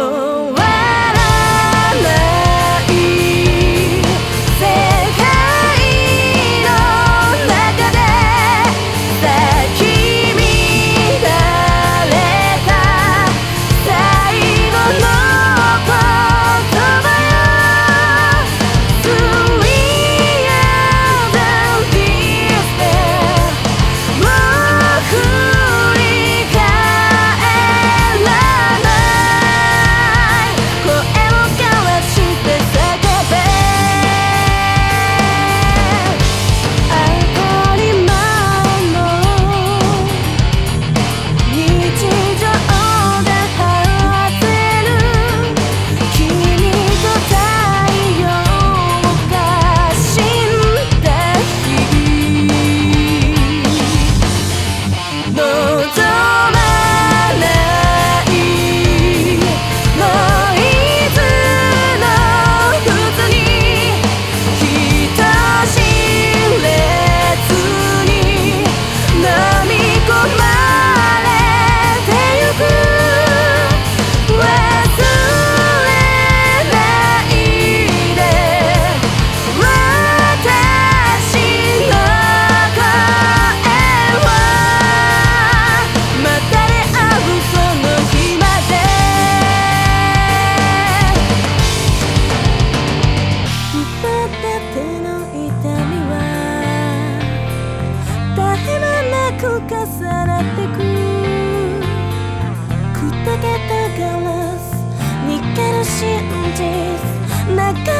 oh 砕なってく。けたガラス逃げる真実